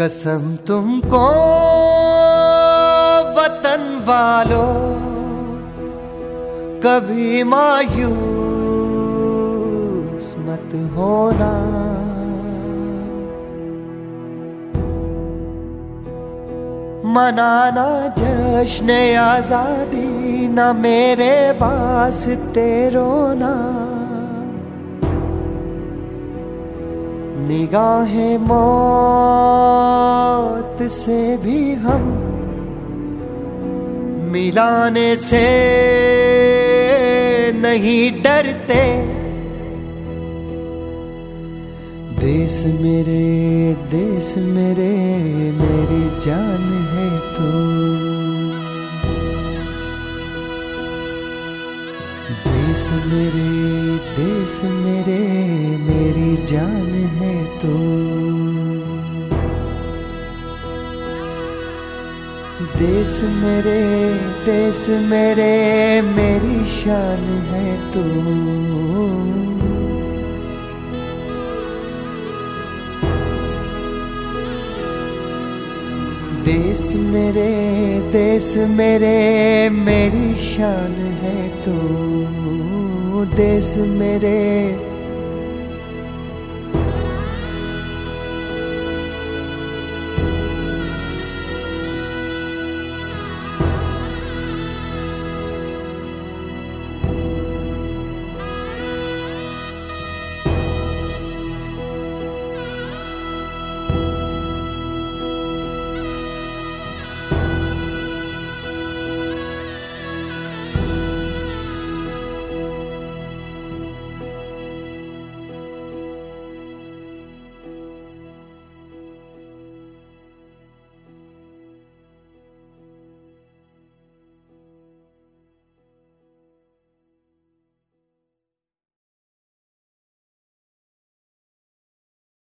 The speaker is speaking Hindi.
कसम तुमको, वतन वालों। कभी मायूस मत होना। मनाना जश्न आज़ादी, न मेरे वास्ते रोना। निगाहें मौत से भी हम मिलाने से नहीं डरते। देश मेरे देश मेरे, मेरी जान है तू। तो देश मेरे देश मेरे, मेरी जान है तो। देश मेरे देश मेरे, मेरी शान है तो। देश मेरे देश मेरे मेरी शान है तू। देश मेरे